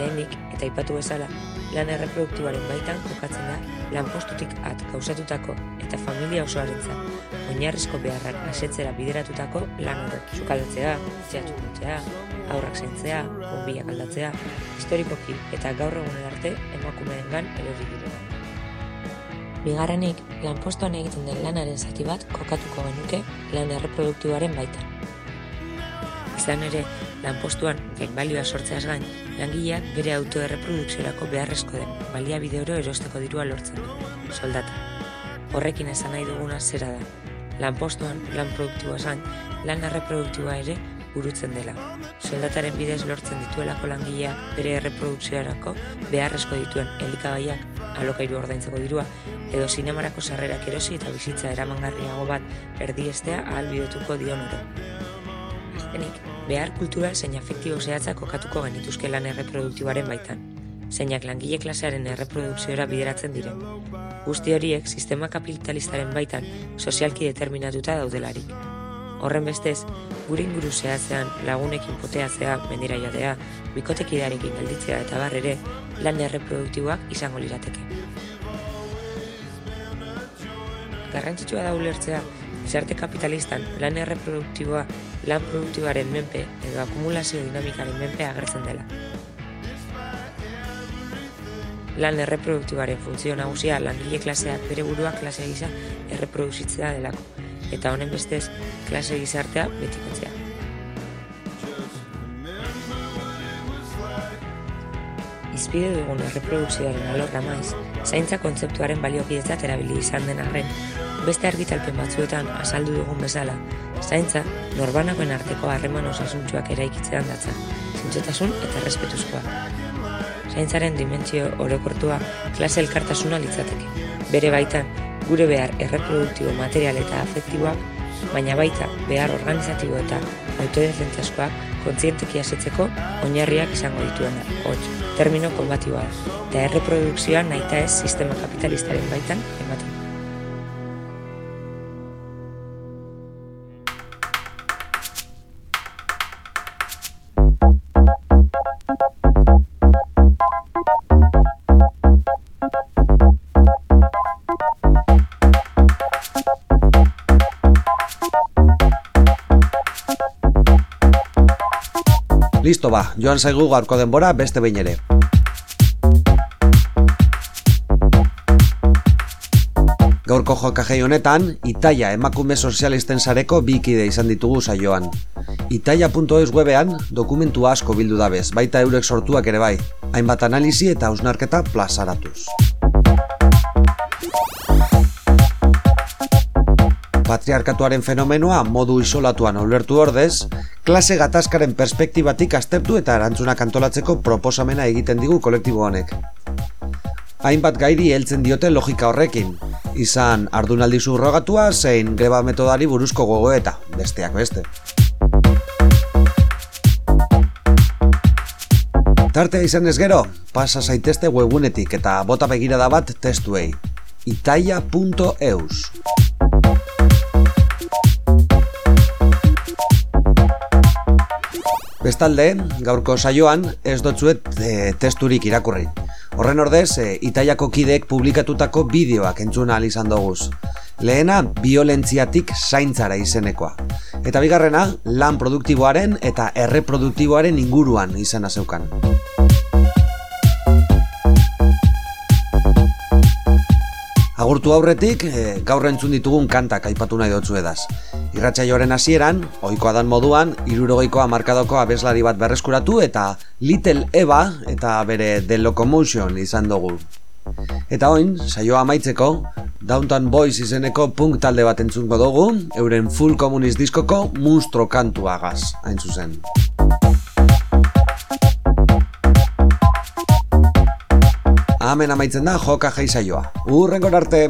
E: lehenik eta aipatu bezala lan erreproduktiboaren baitan kokatzen da lanpostutik at gauzatutako eta familia osoarentzat oinarrizko beharrak asetzera bideratutako lan horrek sukaldatzea, zehatzukuntzea, aurrak zentzea, bombiak aldatzea, historikoki eta gaur egunen arte emakumeengan erori direla. Bigarrenik, lanpostuan egiten den lanaren zati bat kokatuko genuke lan erreproduktiboaren baitan. Izan ere, lanpostuan gain balioa sortzeaz gain, langileak bere autoerreprodukziorako beharrezko den balia oro erosteko dirua lortzen du, soldata. Horrekin esan nahi duguna zera da. Lanpostuan, lan produktiboa zain, lan erreproduktiboa ere burutzen dela. Soldataren bidez lortzen dituelako langileak bere erreprodukziorako beharrezko dituen elikagaiak, alokairu ordaintzeko dirua, edo sinemarako sarrerak erosi eta bizitza eramangarriago bat erdiestea ahalbidetuko dion oro. Azkenik, behar kultura zein afektibo zehatzak kokatuko genituzke lan erreproduktiboaren baitan, zeinak langile klasearen erreprodukziora bideratzen diren. Guzti horiek sistema kapitalistaren baitan sozialki determinatuta daudelarik. Horren bestez, gure inguru zehatzean lagunekin poteatzea, mendira jatea, bikotekidarekin gelditzea eta bar ere lan erreproduktiboak izango lirateke. Garrantzitsua da ulertzea, gizarte kapitalistan lan erreproduktiboa lan produktiboaren menpe edo akumulazio dinamikaren menpe agertzen dela. Lan erreproduktiboaren funtzio nagusia langile klaseak bere burua klase gisa erreproduzitzea delako, eta honen bestez klase gizartea betikotzea. Izpide dugun erreprodukzioaren alorra maiz, zaintza kontzeptuaren baliokidetzat erabili izan den arren, beste argitalpen batzuetan azaldu dugun bezala, zaintza norbanakoen arteko harreman osasuntxuak eraikitzean datza, zintzotasun eta respetuzkoa. Zaintzaren dimentsio orokortua klase elkartasuna litzateke. Bere baitan, gure behar erreproduktibo material eta afektiboak, baina baita behar organizatibo eta autodefentzaskoak kontzienteki asetzeko oinarriak izango dituena, hotz, termino konbatiboa, eta erreprodukzioa naita ez sistema kapitalistaren baitan ematen.
A: Joan zaigu gaurko denbora beste behin ere. Gaurko jokajei honetan, Itaia emakume sozialisten sareko bikide izan ditugu saioan. Itaia.es webean dokumentu asko bildu dabez, baita eurek sortuak ere bai, hainbat analizi eta ausnarketa plazaratuz. Patriarkatuaren fenomenoa modu isolatuan ulertu ordez, klase gatazkaren perspektibatik aztertu eta erantzunak antolatzeko proposamena egiten digu kolektibo honek. Hainbat gairi heltzen diote logika horrekin, izan ardunaldi zurrogatua zein greba metodari buruzko gogoeta, besteak beste. Tartea izan ez gero, pasa zaitezte webunetik eta bota begirada bat testuei. itaia.eus Bestalde, gaurko saioan ez dotzuet e, testurik irakurri. Horren ordez, e, Itaiako kideek publikatutako bideoak entzuna izan doguz. Lehena, violentziatik zaintzara izenekoa. Eta bigarrena, lan produktiboaren eta erreproduktiboaren inguruan izena zeukan. Agurtu aurretik, e, gaur entzun ditugun kantak aipatu nahi dotzu edaz. Irratxaioaren hasieran, ohikoa dan moduan, irurogeikoa markadoko abeslari bat berreskuratu eta Little Eva eta bere The Locomotion izan dugu. Eta oin, saioa amaitzeko, Downtown Boys izeneko punk talde bat entzungo dugu, euren full communist diskoko monstro kantuagaz, hain zuzen. Hemen amaitzen da joka jai saioa. Urrengo arte!